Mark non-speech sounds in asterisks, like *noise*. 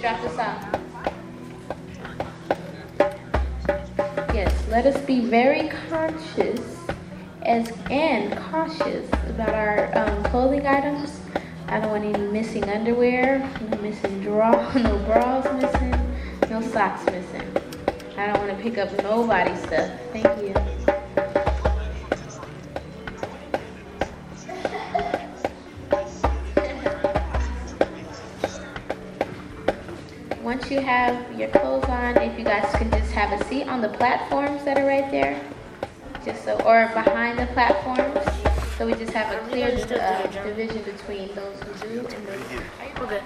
drop. Yes, let us be very conscious as and cautious about our um, clothing items. I don't want any missing underwear, no missing draw, *laughs* no bras missing, no socks missing. I don't want to pick up nobody's stuff. Thank you. Once you have your clothes on, if you guys can just have a seat on the platforms that are right there, just so, or behind the platforms, so we just have a clear uh, division between those who do and those. Okay.